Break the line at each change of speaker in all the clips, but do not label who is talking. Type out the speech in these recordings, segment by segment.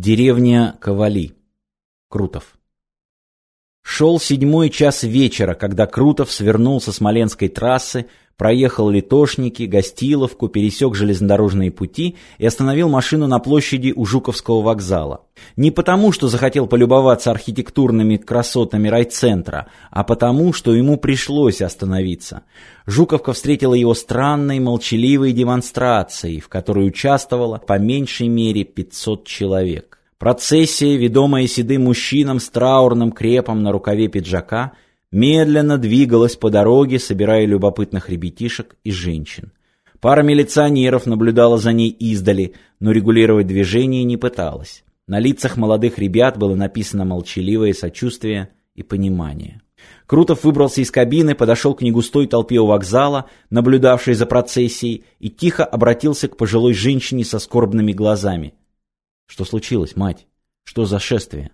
Деревня Ковали. Крутов. Шел седьмой час вечера, когда Крутов свернул со Смоленской трассы, проехал Литошники, Гостиловку, пересек железнодорожные пути и остановил машину на площади у Жуковского вокзала. Не потому, что захотел полюбоваться архитектурными красотами райцентра, а потому, что ему пришлось остановиться. Жуковка встретила его странной, молчаливой демонстрацией, в которой участвовало по меньшей мере 500 человек. Процессия, ведомая седым мужчином с траурным крепом на рукаве пиджака, медленно двигалась по дороге, собирая любопытных ребятишек и женщин. Пара милиционеров наблюдала за ней издали, но регулировать движение не пыталась. На лицах молодых ребят было написано молчаливое сочувствие и понимание. Крутов выбрался из кабины, подошел к негустой толпе у вокзала, наблюдавшей за процессией, и тихо обратился к пожилой женщине со скорбными глазами. Что случилось, мать? Что за шествие?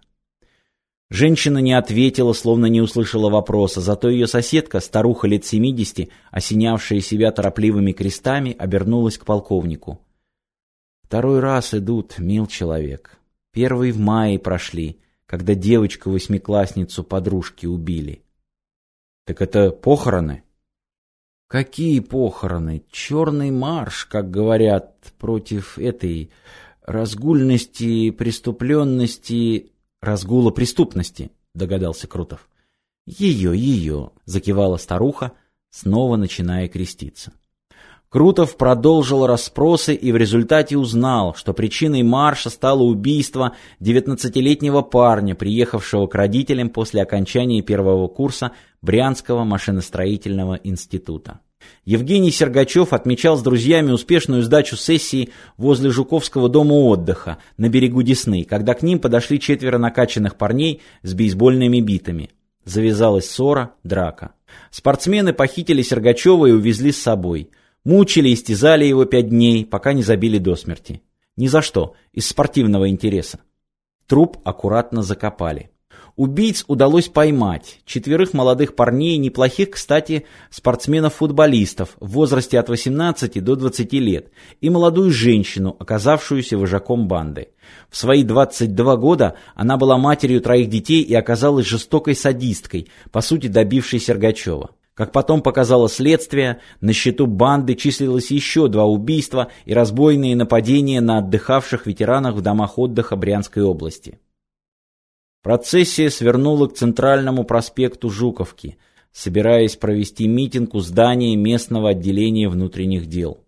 Женщина не ответила, словно не услышала вопроса, зато ее соседка, старуха лет семидесяти, осенявшая себя торопливыми крестами, обернулась к полковнику. Второй раз идут, мил человек. Первый в мае прошли, когда девочку-восьмиклассницу подружки убили. Так это похороны? Какие похороны? Черный марш, как говорят, против этой разгульности, преступленности, разгула преступности, догадался Крутов. Ее, ее, закивала старуха, снова начиная креститься. Крутов продолжил расспросы и в результате узнал, что причиной марша стало убийство 19-летнего парня, приехавшего к родителям после окончания первого курса Брянского машиностроительного института. Евгений Сергачев отмечал с друзьями успешную сдачу сессии возле Жуковского дома отдыха на берегу Десны, когда к ним подошли четверо накачанных парней с бейсбольными битами. Завязалась ссора, драка. Спортсмены похитили Сергачева и увезли с собой. Мучили и истязали его пять дней, пока не забили до смерти. Ни за что, из спортивного интереса. Труп аккуратно закопали. Убийц удалось поймать. Четверых молодых парней, неплохих, кстати, спортсменов-футболистов в возрасте от 18 до 20 лет, и молодую женщину, оказавшуюся вожаком банды. В свои 22 года она была матерью троих детей и оказалась жестокой садисткой, по сути добившей Сергачева. Как потом показало следствие, на счету банды числилось еще два убийства и разбойные нападения на отдыхавших ветеранах в домах отдыха Брянской области. Процессия свернула к центральному проспекту Жуковки, собираясь провести митинг у здания местного отделения внутренних дел.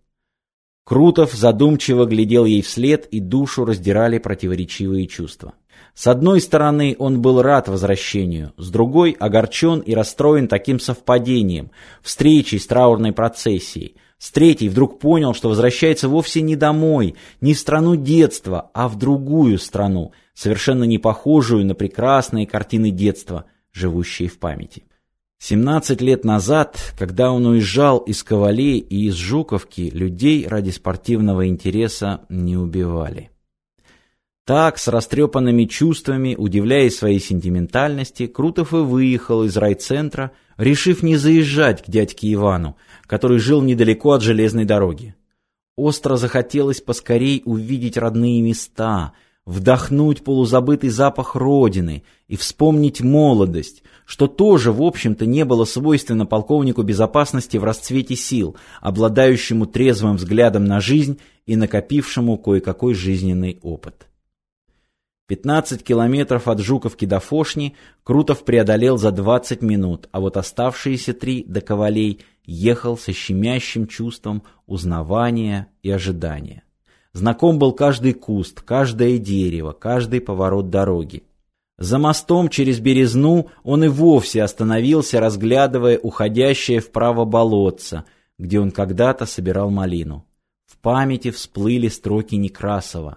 Крутов задумчиво глядел ей вслед, и душу раздирали противоречивые чувства. С одной стороны, он был рад возвращению, с другой – огорчен и расстроен таким совпадением, встречей с траурной процессией. С третьей вдруг понял, что возвращается вовсе не домой, не в страну детства, а в другую страну – совершенно не похожую на прекрасные картины детства, живущие в памяти. 17 лет назад, когда он уезжал из Ковалей и из Жуковки, людей ради спортивного интереса не убивали. Так, с растрепанными чувствами, удивляясь своей сентиментальности, Крутов и выехал из райцентра, решив не заезжать к дядьке Ивану, который жил недалеко от железной дороги. Остро захотелось поскорей увидеть родные места – вдохнуть полузабытый запах Родины и вспомнить молодость, что тоже, в общем-то, не было свойственно полковнику безопасности в расцвете сил, обладающему трезвым взглядом на жизнь и накопившему кое-какой жизненный опыт. 15 километров от Жуковки до Фошни Крутов преодолел за 20 минут, а вот оставшиеся три до Ковалей ехал со щемящим чувством узнавания и ожидания. Знаком был каждый куст, каждое дерево, каждый поворот дороги. За мостом через Березну он и вовсе остановился, разглядывая уходящее вправо болотце, где он когда-то собирал малину. В памяти всплыли строки Некрасова.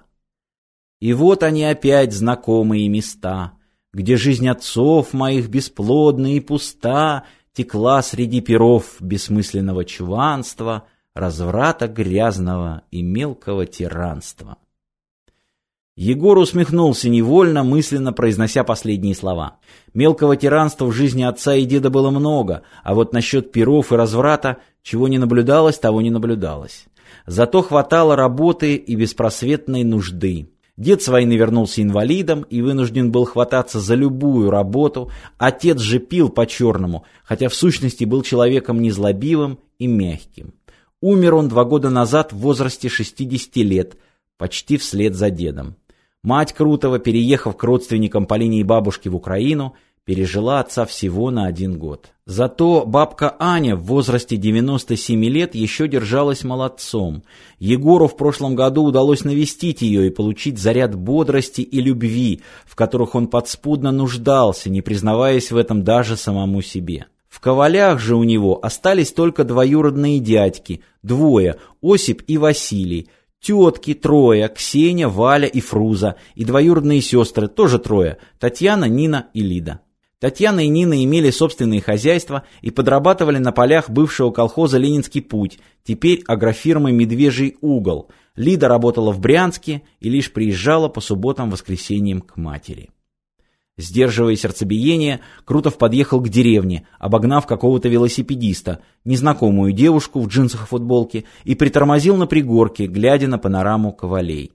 И вот они опять знакомые места, где жизнь отцов моих бесплодна и пуста текла среди перов бессмысленного чванства — разврата грязного и мелкого тиранства. Егор усмехнулся невольно, мысленно произнося последние слова. Мелкого тиранства в жизни отца и деда было много, а вот насчет перов и разврата, чего не наблюдалось, того не наблюдалось. Зато хватало работы и беспросветной нужды. Дед с войны вернулся инвалидом и вынужден был хвататься за любую работу. Отец же пил по-черному, хотя в сущности был человеком незлобивым и мягким. Умер он два года назад в возрасте 60 лет, почти вслед за дедом. Мать Крутого, переехав к родственникам по линии бабушки в Украину, пережила отца всего на один год. Зато бабка Аня в возрасте 97 лет еще держалась молодцом. Егору в прошлом году удалось навестить ее и получить заряд бодрости и любви, в которых он подспудно нуждался, не признаваясь в этом даже самому себе. В ковалях же у него остались только двоюродные дядьки, двое, Осип и Василий, тетки трое, Ксения, Валя и Фруза, и двоюродные сестры, тоже трое, Татьяна, Нина и Лида. Татьяна и Нина имели собственные хозяйства и подрабатывали на полях бывшего колхоза «Ленинский путь», теперь агрофирмы «Медвежий угол». Лида работала в Брянске и лишь приезжала по субботам-воскресеньям к матери. Сдерживая сердцебиение, Крутов подъехал к деревне, обогнав какого-то велосипедиста, незнакомую девушку в джинсах и футболке, и притормозил на пригорке, глядя на панораму ковалей.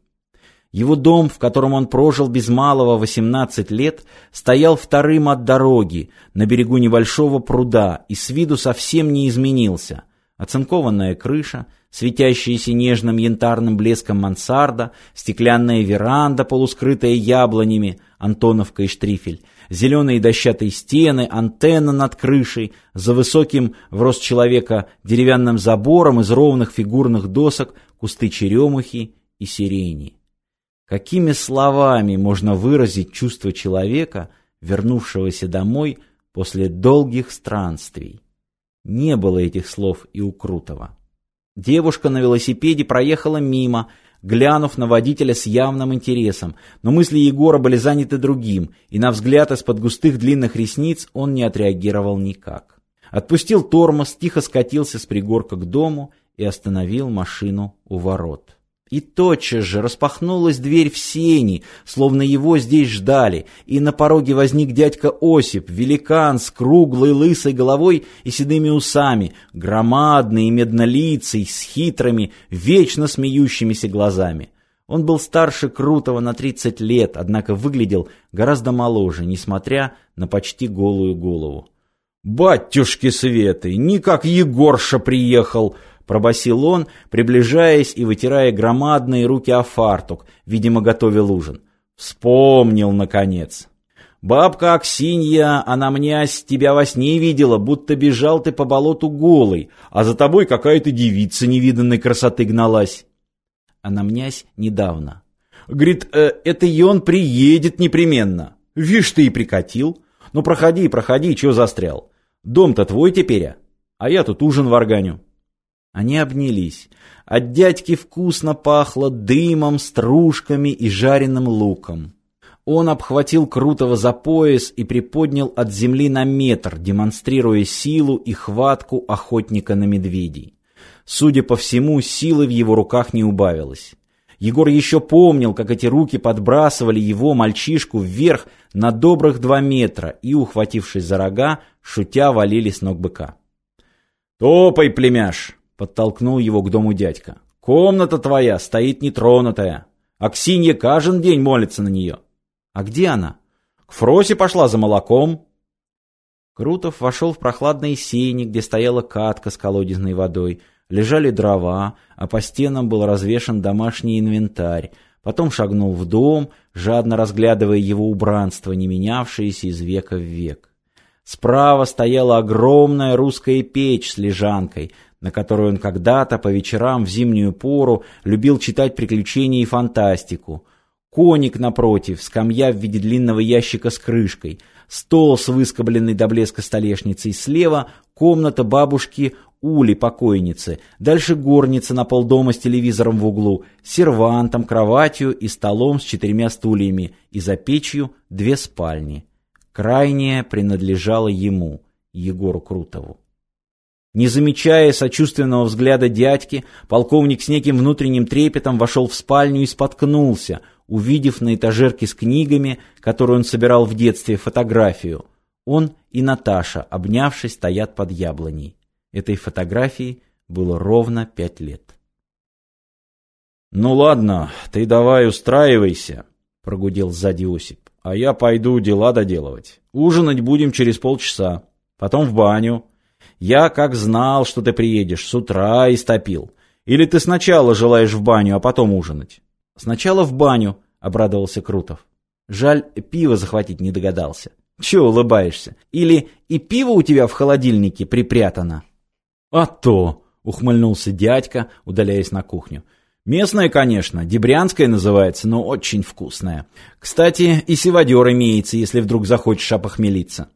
Его дом, в котором он прожил без малого 18 лет, стоял вторым от дороги, на берегу небольшого пруда, и с виду совсем не изменился. Оцинкованная крыша, светящаяся нежным янтарным блеском мансарда, стеклянная веранда, полускрытая яблонями, Антоновка и Штрифель, зеленые дощатые стены, антенна над крышей, за высоким в рост человека деревянным забором из ровных фигурных досок кусты черемухи и сирени. Какими словами можно выразить чувство человека, вернувшегося домой после долгих странствий? Не было этих слов и у Крутого. Девушка на велосипеде проехала мимо, глянув на водителя с явным интересом, но мысли Егора были заняты другим, и на взгляд из-под густых длинных ресниц он не отреагировал никак. Отпустил тормоз, тихо скатился с пригорка к дому и остановил машину у ворот. И тотчас же распахнулась дверь в сени, словно его здесь ждали, и на пороге возник дядька Осип, великан с круглой лысой головой и седыми усами, громадный и меднолицый, с хитрыми, вечно смеющимися глазами. Он был старше Крутого на тридцать лет, однако выглядел гораздо моложе, несмотря на почти голую голову. «Батюшки Светы, не как Егорша приехал!» Пробасил он, приближаясь и вытирая громадные руки о фартук, видимо, готовил ужин. Вспомнил, наконец. «Бабка Аксинья, она мне с тебя во сне видела, будто бежал ты по болоту голый, а за тобой какая-то девица невиданной красоты гналась». Она мнясь недавно. Говорит, э, это и он приедет непременно. Вишь ты и прикатил. Ну проходи, проходи, чего застрял. Дом-то твой теперь, а? А я тут ужин варганю. Они обнялись. От дядьки вкусно пахло дымом, стружками и жареным луком. Он обхватил Крутого за пояс и приподнял от земли на метр, демонстрируя силу и хватку охотника на медведей. Судя по всему, силы в его руках не убавилось. Егор еще помнил, как эти руки подбрасывали его, мальчишку, вверх на добрых два метра и, ухватившись за рога, шутя валили с ног быка. «Топай, племяш!» Подтолкнул его к дому дядька. «Комната твоя стоит нетронутая. Аксинья каждый день молится на нее». «А где она?» «К Фросе пошла за молоком». Крутов вошел в прохладные сени, где стояла катка с колодезной водой. Лежали дрова, а по стенам был развешан домашний инвентарь. Потом шагнул в дом, жадно разглядывая его убранство, не менявшееся из века в век. Справа стояла огромная русская печь с лежанкой, на которой он когда-то по вечерам в зимнюю пору любил читать приключения и фантастику. Коник напротив, скамья в виде длинного ящика с крышкой, стол с выскобленной до блеска столешницей, слева комната бабушки Ули, покойницы, дальше горница на полдома с телевизором в углу, сервантом, кроватью и столом с четырьмя стульями, и за печью две спальни. Крайняя принадлежала ему, Егору Крутову. Не замечая сочувственного взгляда дядьки, полковник с неким внутренним трепетом вошел в спальню и споткнулся, увидев на этажерке с книгами, которую он собирал в детстве, фотографию. Он и Наташа, обнявшись, стоят под яблоней. Этой фотографии было ровно пять лет. «Ну ладно, ты давай устраивайся», — прогудел сзади Осип. «А я пойду дела доделывать. Ужинать будем через полчаса. Потом в баню. Я как знал, что ты приедешь, с утра истопил. Или ты сначала желаешь в баню, а потом ужинать?» «Сначала в баню», — обрадовался Крутов. «Жаль, пиво захватить не догадался». «Чего улыбаешься? Или и пиво у тебя в холодильнике припрятано?» «А то!» — ухмыльнулся дядька, удаляясь на кухню. «Местное, конечно, дебрянское называется, но очень вкусное. Кстати, и сивадер имеется, если вдруг захочешь опохмелиться».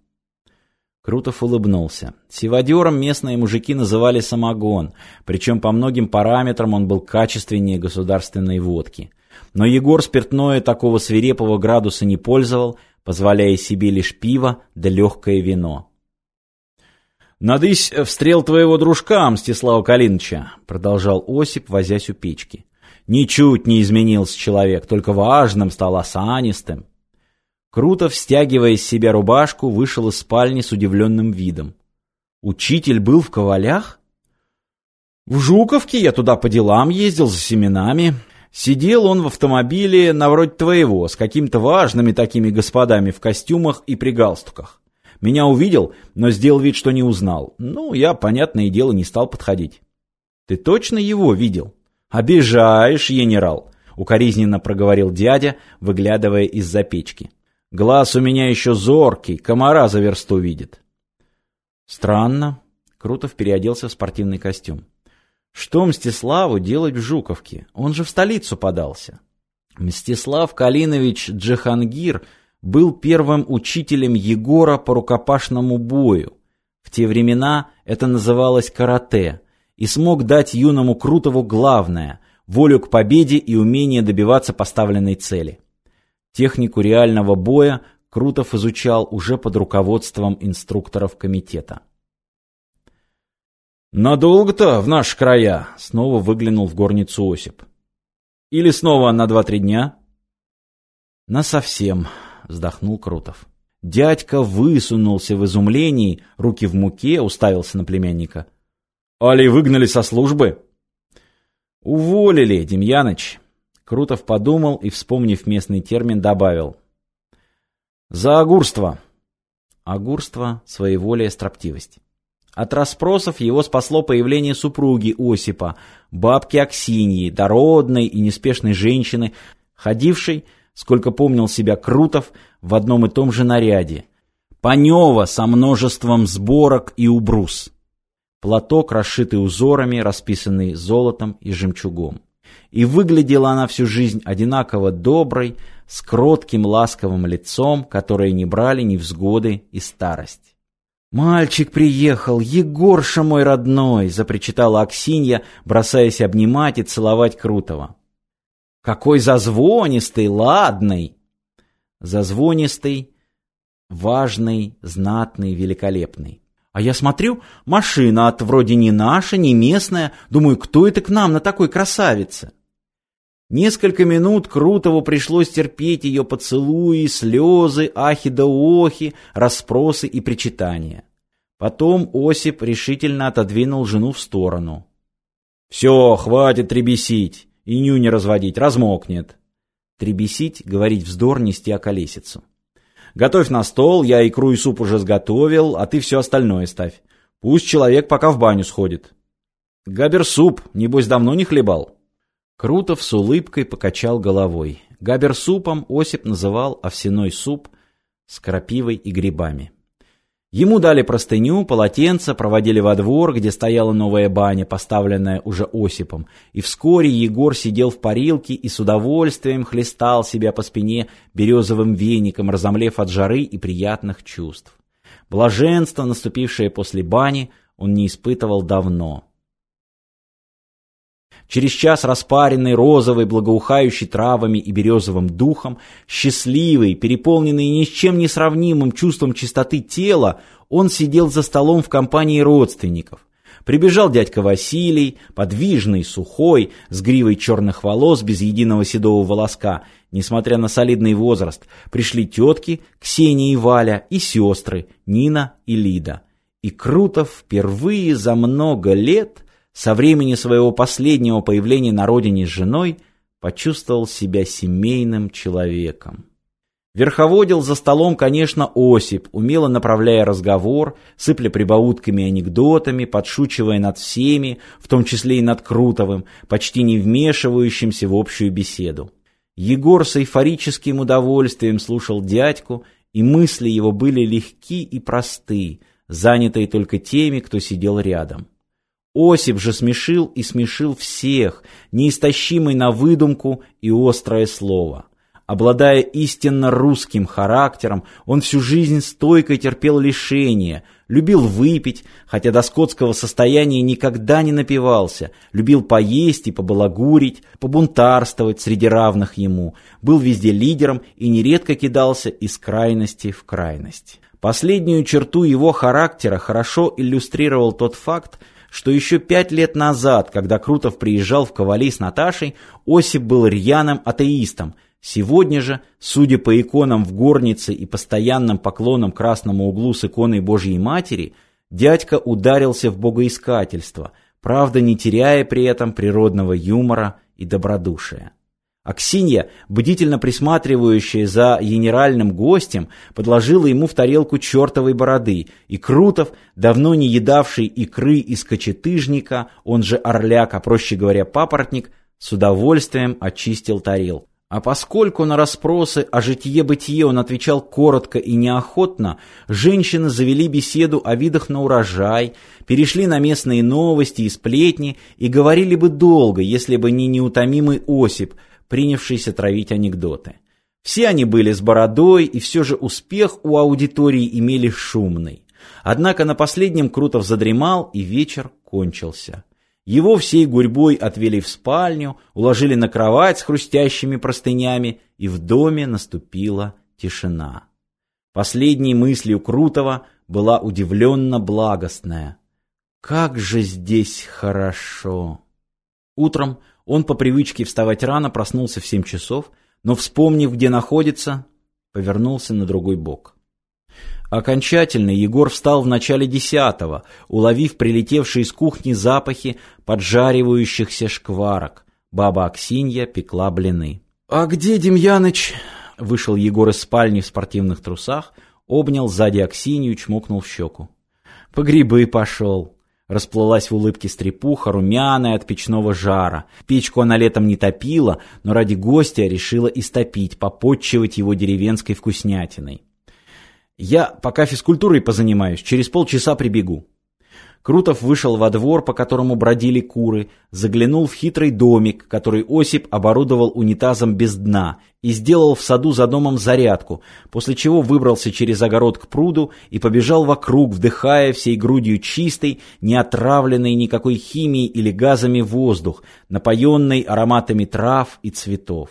Крутов улыбнулся. Сивадером местные мужики называли самогон, причем по многим параметрам он был качественнее государственной водки. Но Егор спиртное такого свирепого градуса не пользовал, позволяя себе лишь пиво да легкое вино. «Надысь в стрел твоего дружка, Мстислава Калиныча», — продолжал Осип, возясь у печки. «Ничуть не изменился человек, только важным стал осанистым». Крутов, стягивая из себя рубашку, вышел из спальни с удивленным видом. «Учитель был в ковалях?» «В Жуковке я туда по делам ездил за семенами. Сидел он в автомобиле на вроде твоего, с какими-то важными такими господами в костюмах и при галстуках. Меня увидел, но сделал вид, что не узнал. Ну, я, понятное дело, не стал подходить. Ты точно его видел? Обижаешь, генерал, укоризненно проговорил дядя, выглядывая из-за печки. Глаз у меня еще зоркий, комара за версту видит. Странно. Крутов переоделся в спортивный костюм. Что Мстиславу делать в Жуковке? Он же в столицу подался. Мстислав Калинович Джихангир был первым учителем Егора по рукопашному бою. В те времена это называлось карате, и смог дать юному Крутову главное – волю к победе и умение добиваться поставленной цели. Технику реального боя Крутов изучал уже под руководством инструкторов комитета. «Надолго-то в наши края?» — снова выглянул в горницу Осип. «Или снова на два-три дня?» «Насовсем», вздохнул Крутов. Дядька высунулся в изумлении, руки в муке, уставился на племянника. «Али выгнали со службы?» «Уволили, Демьяныч!» Крутов подумал и, вспомнив местный термин, добавил. «За огурство!» Огурство, своеволие, строптивость. От расспросов его спасло появление супруги Осипа, бабки Аксиньи, дородной и неспешной женщины, ходившей сколько помнил себя Крутов, в одном и том же наряде. Панева со множеством сборок и убрус. Платок, расшитый узорами, расписанный золотом и жемчугом. И выглядела она всю жизнь одинаково доброй, с кротким ласковым лицом, которое не брали ни взгоды и старость. «Мальчик приехал, Егорша мой родной!» — запричитала Аксинья, бросаясь обнимать и целовать Крутого. Какой зазвонистый, ладный. Зазвонистый, важный, знатный, великолепный. А я смотрю, машина от вроде не наша, не местная. Думаю, кто это к нам на такой красавице? Несколько минут Крутову пришлось терпеть ее поцелуи, слезы, ахи да охи, расспросы и причитания. Потом Осип решительно отодвинул жену в сторону. «Все, хватит требесить и нюни разводить, размокнет. Требесить, говорить вздор, нести околесицу. Готовь на стол, я икру и суп уже сготовил, а ты все остальное ставь. Пусть человек пока в баню сходит. Габер суп, небось, давно не хлебал. Крутов с улыбкой покачал головой. Габер супом Осип называл овсяной суп с крапивой и грибами. Ему дали простыню, полотенце, проводили во двор, где стояла новая баня, поставленная уже Осипом, и вскоре Егор сидел в парилке и с удовольствием хлестал себя по спине березовым веником, разомлев от жары и приятных чувств. Блаженство, наступившее после бани, он не испытывал давно. Через час распаренный, розовый, благоухающий травами и березовым духом, счастливый, переполненный ни с чем не сравнимым чувством чистоты тела, он сидел за столом в компании родственников. Прибежал дядька Василий, подвижный, сухой, с гривой черных волос, без единого седого волоска. Несмотря на солидный возраст, пришли тетки Ксения и Валя и сестры Нина и Лида. И Крутов впервые за много лет – со времени своего последнего появления на родине с женой почувствовал себя семейным человеком. Верховодил за столом, конечно, Осип, умело направляя разговор, сыпля прибаутками и анекдотами, подшучивая над всеми, в том числе и над Крутовым, почти не вмешивающимся в общую беседу. Егор с эйфорическим удовольствием слушал дядьку, и мысли его были легки и просты, занятые только теми, кто сидел рядом. Осип же смешил и смешил всех, неистощимый на выдумку и острое слово. Обладая истинно русским характером, он всю жизнь стойко терпел лишения, любил выпить, хотя до скотского состояния никогда не напивался, любил поесть и побалагурить, побунтарствовать среди равных ему, был везде лидером и нередко кидался из крайности в крайность. Последнюю черту его характера хорошо иллюстрировал тот факт, что еще пять лет назад, когда Крутов приезжал в Ковали с Наташей, Осип был рьяным атеистом – Сегодня же, судя по иконам в горнице и постоянным поклонам красному углу с иконой Божьей Матери, дядька ударился в богоискательство, правда не теряя при этом природного юмора и добродушия. Аксинья, бдительно присматривающая за генеральным гостем, подложила ему в тарелку чертовой бороды, и Крутов, давно не едавший икры из кочетыжника, он же орляк, а проще говоря папоротник, с удовольствием очистил тарелку. А поскольку на расспросы о житье-бытие он отвечал коротко и неохотно, женщины завели беседу о видах на урожай, перешли на местные новости и сплетни и говорили бы долго, если бы не неутомимый Осип, принявшийся травить анекдоты. Все они были с бородой, и все же успех у аудитории имели шумный. Однако на последнем Крутов задремал, и вечер кончился. Его всей гурьбой отвели в спальню, уложили на кровать с хрустящими простынями, и в доме наступила тишина. Последней мыслью Крутого была удивленно благостная. «Как же здесь хорошо!» Утром он по привычке вставать рано проснулся в семь часов, но, вспомнив, где находится, повернулся на другой бок. Окончательно Егор встал в начале десятого, уловив прилетевшие из кухни запахи поджаривающихся шкварок. Баба Аксинья пекла блины. «А где Демьяныч?» Вышел Егор из спальни в спортивных трусах, обнял сзади Аксинью, чмокнул в щеку. «По грибы пошел». Расплылась в улыбке стрепуха, румяная от печного жара. Печку она летом не топила, но ради гостя решила истопить, попотчевать его деревенской вкуснятиной. Я пока физкультурой позанимаюсь, через полчаса прибегу. Крутов вышел во двор, по которому бродили куры, заглянул в хитрый домик, который Осип оборудовал унитазом без дна, и сделал в саду за домом зарядку, после чего выбрался через огород к пруду и побежал вокруг, вдыхая всей грудью чистый, не отравленный никакой химией или газами воздух, напоенный ароматами трав и цветов.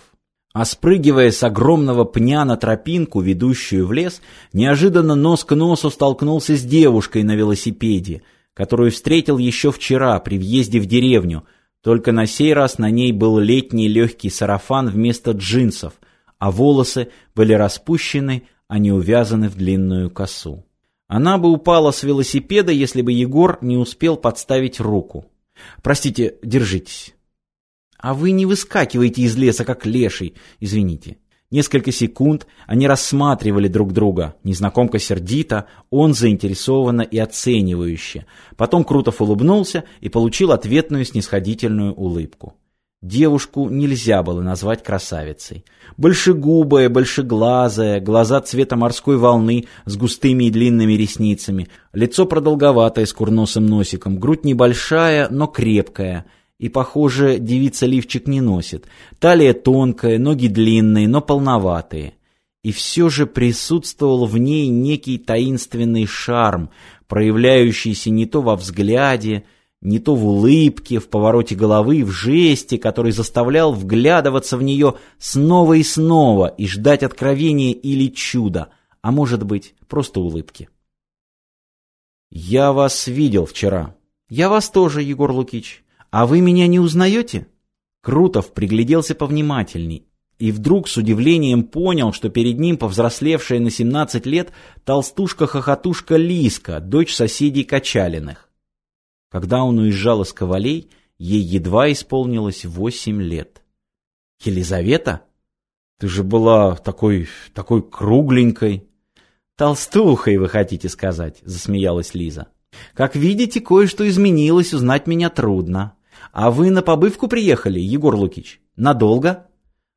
А спрыгивая с огромного пня на тропинку, ведущую в лес, неожиданно нос к носу столкнулся с девушкой на велосипеде, которую встретил еще вчера при въезде в деревню, только на сей раз на ней был летний легкий сарафан вместо джинсов, а волосы были распущены, а не увязаны в длинную косу. Она бы упала с велосипеда, если бы Егор не успел подставить руку. «Простите, держитесь». А вы не выскакиваете из леса, как леший, извините. Несколько секунд они рассматривали друг друга. Незнакомка сердито, он заинтересованно и оценивающе. Потом Крутов улыбнулся и получил ответную снисходительную улыбку. Девушку нельзя было назвать красавицей. Большегубая, большеглазая, глаза цвета морской волны с густыми и длинными ресницами, лицо продолговатое с курносым носиком, грудь небольшая, но крепкая – и, похоже, девица лифчик не носит. Талия тонкая, ноги длинные, но полноватые. И все же присутствовал в ней некий таинственный шарм, проявляющийся не то во взгляде, не то в улыбке, в повороте головы, в жесте, который заставлял вглядываться в нее снова и снова и ждать откровения или чуда, а может быть, просто улыбки. «Я вас видел вчера». «Я вас тоже, Егор Лукич». «А вы меня не узнаете?» Крутов пригляделся повнимательней и вдруг с удивлением понял, что перед ним повзрослевшая на 17 лет толстушка-хохотушка Лиска, дочь соседей Качалиных. Когда он уезжал из Ковалей, ей едва исполнилось 8 лет. Елизавета? Ты же была такой, такой кругленькой. Толстухой, вы хотите сказать, засмеялась Лиза. Как видите, кое-что изменилось, узнать меня трудно. А вы на побывку приехали, Егор Лукич? Надолго?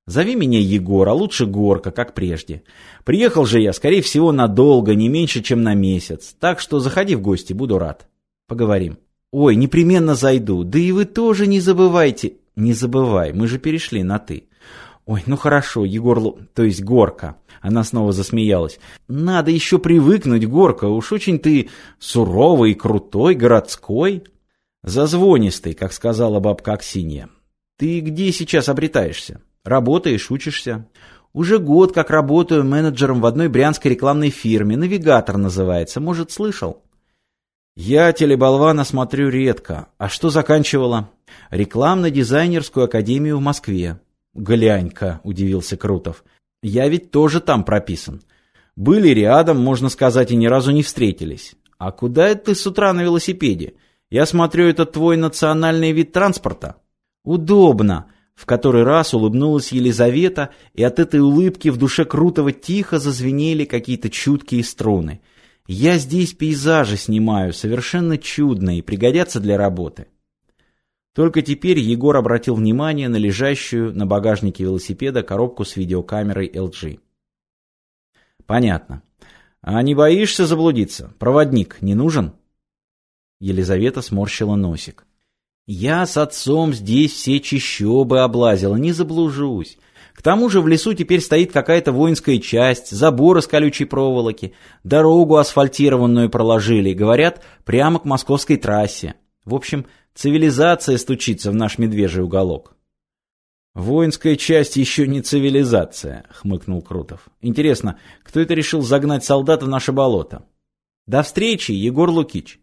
Зови меня Егор, а лучше Горка, как прежде. Приехал же я, скорее всего, надолго, не меньше, чем на месяц. Так что заходи в гости, буду рад. Поговорим. Ой, непременно зайду. Да и вы тоже не забывайте. Не забывай, мы же перешли на «ты». Ой, ну хорошо, Егор, Лу... то есть Горка. Она снова засмеялась. Надо еще привыкнуть, Горка. Уж очень ты суровый, крутой, городской. Зазвонистый, как сказала бабка Аксинья. Ты где сейчас обретаешься? Работаешь, учишься? Уже год как работаю менеджером в одной брянской рекламной фирме. Навигатор называется. Может, слышал? Я телеболвана смотрю редко. А что заканчивала? Рекламно-дизайнерскую академию в Москве. Глянь-ка, удивился Крутов. Я ведь тоже там прописан. Были рядом, можно сказать, и ни разу не встретились. А куда это ты с утра на велосипеде? Я смотрю, это твой национальный вид транспорта. Удобно. В который раз улыбнулась Елизавета, и от этой улыбки в душе Крутого тихо зазвенели какие-то чуткие струны. Я здесь пейзажи снимаю, совершенно чудные, пригодятся для работы. Только теперь Егор обратил внимание на лежащую на багажнике велосипеда коробку с видеокамерой LG. Понятно. А не боишься заблудиться? Проводник не нужен? Елизавета сморщила носик. Я с отцом здесь все чищобы облазила, не заблужусь. К тому же в лесу теперь стоит какая-то воинская часть, забор из колючей проволоки, дорогу асфальтированную проложили, говорят, прямо к московской трассе. В общем, Цивилизация стучится в наш медвежий уголок. «Воинская часть еще не цивилизация», — хмыкнул Крутов. «Интересно, кто это решил загнать солдата в наше болото?» «До встречи, Егор Лукич!»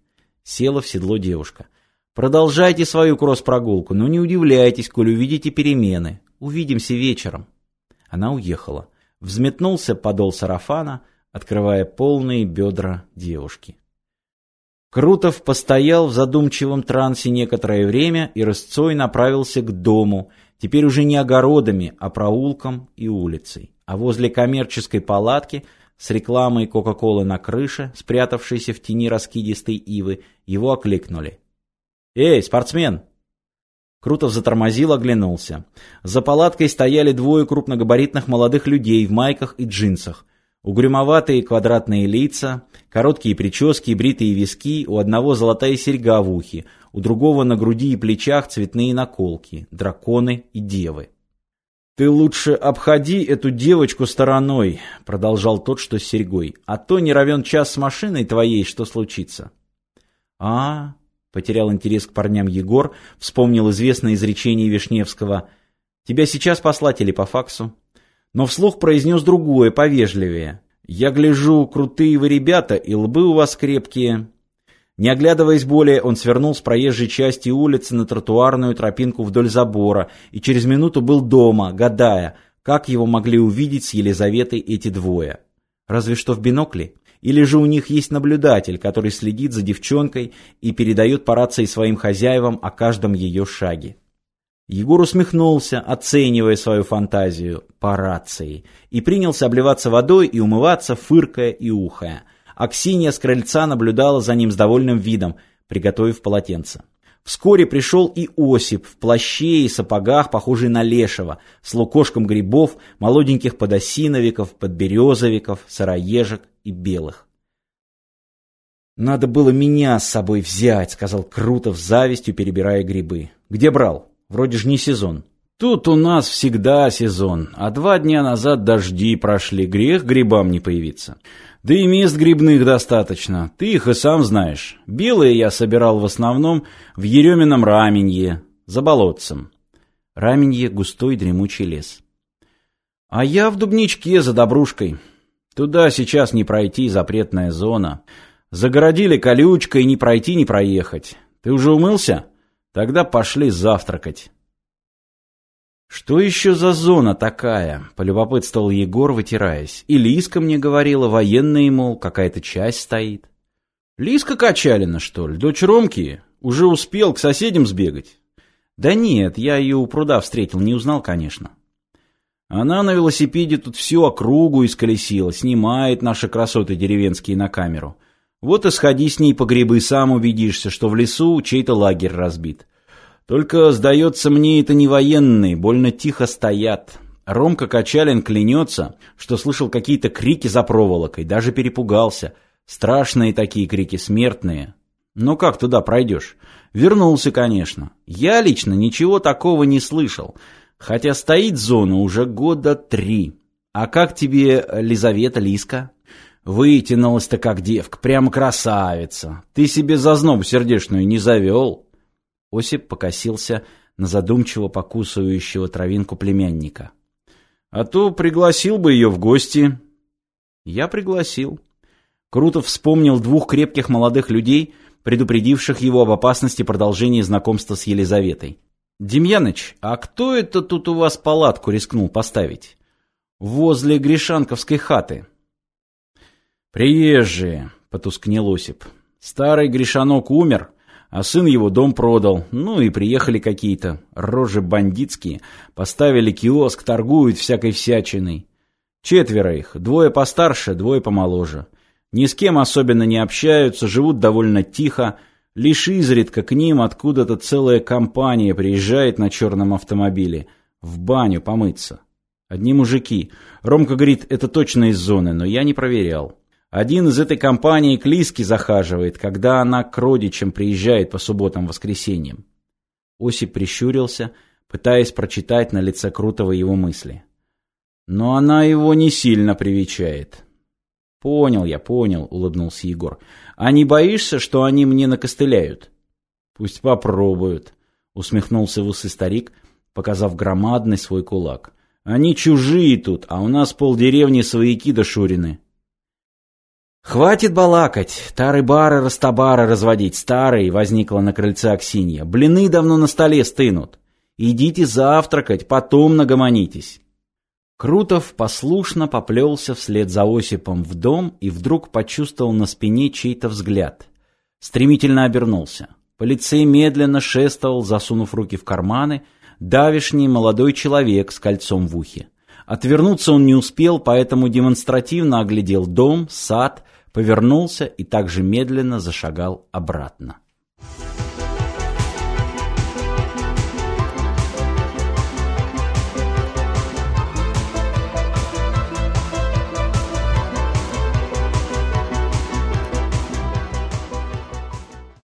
Села в седло девушка. «Продолжайте свою кросс-прогулку, но не удивляйтесь, коль увидите перемены. Увидимся вечером». Она уехала. Взметнулся подол сарафана, открывая полные бедра девушки. Крутов постоял в задумчивом трансе некоторое время и рысцой направился к дому, теперь уже не огородами, а проулком и улицей. А возле коммерческой палатки с рекламой Кока-Колы на крыше, спрятавшейся в тени раскидистой ивы, его окликнули. «Эй, спортсмен!» Крутов затормозил, оглянулся. За палаткой стояли двое крупногабаритных молодых людей в майках и джинсах – Угрюмоватые квадратные лица, короткие прически бритые виски, у одного золотая серьга в ухе, у другого на груди и плечах цветные наколки, драконы и девы. «Ты лучше обходи эту девочку стороной», — продолжал тот, что с серьгой, «а то не равен час с машиной твоей, что случится». «А, — потерял интерес к парням Егор, вспомнил известное изречение Вишневского, — тебя сейчас послать или по факсу?» но вслух произнес другое, повежливее. «Я гляжу, крутые вы ребята, и лбы у вас крепкие». Не оглядываясь более, он свернул с проезжей части улицы на тротуарную тропинку вдоль забора и через минуту был дома, гадая, как его могли увидеть с Елизаветой эти двое. Разве что в бинокле? Или же у них есть наблюдатель, который следит за девчонкой и передает по рации своим хозяевам о каждом ее шаге? Егор усмехнулся, оценивая свою фантазию по рации, и принялся обливаться водой и умываться, фыркая и ухая. Аксинья с крыльца наблюдала за ним с довольным видом, приготовив полотенце. Вскоре пришел и Осип в плаще и сапогах, похожий на лешего, с лукошком грибов, молоденьких подосиновиков, подберезовиков, сыроежек и белых. «Надо было меня с собой взять», — сказал Крутов с завистью, перебирая грибы. «Где брал?» Вроде же не сезон. Тут у нас всегда сезон, а два дня назад дожди прошли, грех грибам не появиться. Да и мест грибных достаточно, ты их и сам знаешь. Белые я собирал в основном в Еремином раменье, за болотцем. Раменье — густой дремучий лес. А я в Дубничке за Добрушкой. Туда сейчас не пройти, запретная зона. Загородили колючкой, не пройти, не проехать. Ты уже умылся? Тогда пошли завтракать. «Что еще за зона такая?» — полюбопытствовал Егор, вытираясь. «И Лиска мне говорила, военные, мол, какая-то часть стоит». «Лиска Качалина, что ли? Дочь Ромки? Уже успел к соседям сбегать?» «Да нет, я ее у пруда встретил, не узнал, конечно». Она на велосипеде тут всю округу исколесила, снимает наши красоты деревенские на камеру. Вот и сходи с ней по грибы, сам убедишься, что в лесу чей-то лагерь разбит. Только, сдается мне, это не военные, больно тихо стоят. Ромка Качалин клянется, что слышал какие-то крики за проволокой, даже перепугался. Страшные такие крики, смертные. Но как туда пройдешь? Вернулся, конечно. Я лично ничего такого не слышал. Хотя стоит зона уже года три. А как тебе Лизавета Лиска? Вытянулась-то как девка, прям красавица. Ты себе зазнобу сердечную не завел? Осип покосился на задумчиво покусывающего травинку племянника. А то пригласил бы ее в гости. Я пригласил. Крутов вспомнил двух крепких молодых людей, предупредивших его об опасности продолжения знакомства с Елизаветой. «Демьяныч, а кто это тут у вас палатку рискнул поставить? Возле Гришанковской хаты». «Приезжие», — потускнел Осип. «Старый Гришанок умер, а сын его дом продал. Ну и приехали какие-то рожи бандитские, поставили киоск, торгуют всякой всячиной. Четверо их, двое постарше, двое помоложе. Ни с кем особенно не общаются, живут довольно тихо, Лишь изредка к ним откуда-то целая компания приезжает на черном автомобиле. В баню помыться. Одни мужики. Ромка говорит, это точно из зоны, но я не проверял. Один из этой компании к Лиске захаживает, когда она к родичам приезжает по субботам-воскресеньям. Осип прищурился, пытаясь прочитать на лице Крутого его мысли. Но она его не сильно привечает. «Понял я, понял», — улыбнулся Егор. «А не боишься, что они мне накостыляют?» «Пусть попробуют», — усмехнулся в старик, показав громадный свой кулак. «Они чужие тут, а у нас полдеревни свояки да шурины». «Хватит балакать, тары-бары, растабары разводить, старые!» — возникла на крыльце Аксинья. «Блины давно на столе стынут. Идите завтракать, потом нагомонитесь». Крутов послушно поплелся вслед за Осипом в дом и вдруг почувствовал на спине чей-то взгляд. Стремительно обернулся. Полицей медленно шествовал, засунув руки в карманы, давишний молодой человек с кольцом в ухе. Отвернуться он не успел, поэтому демонстративно оглядел дом, сад, повернулся и также медленно зашагал обратно.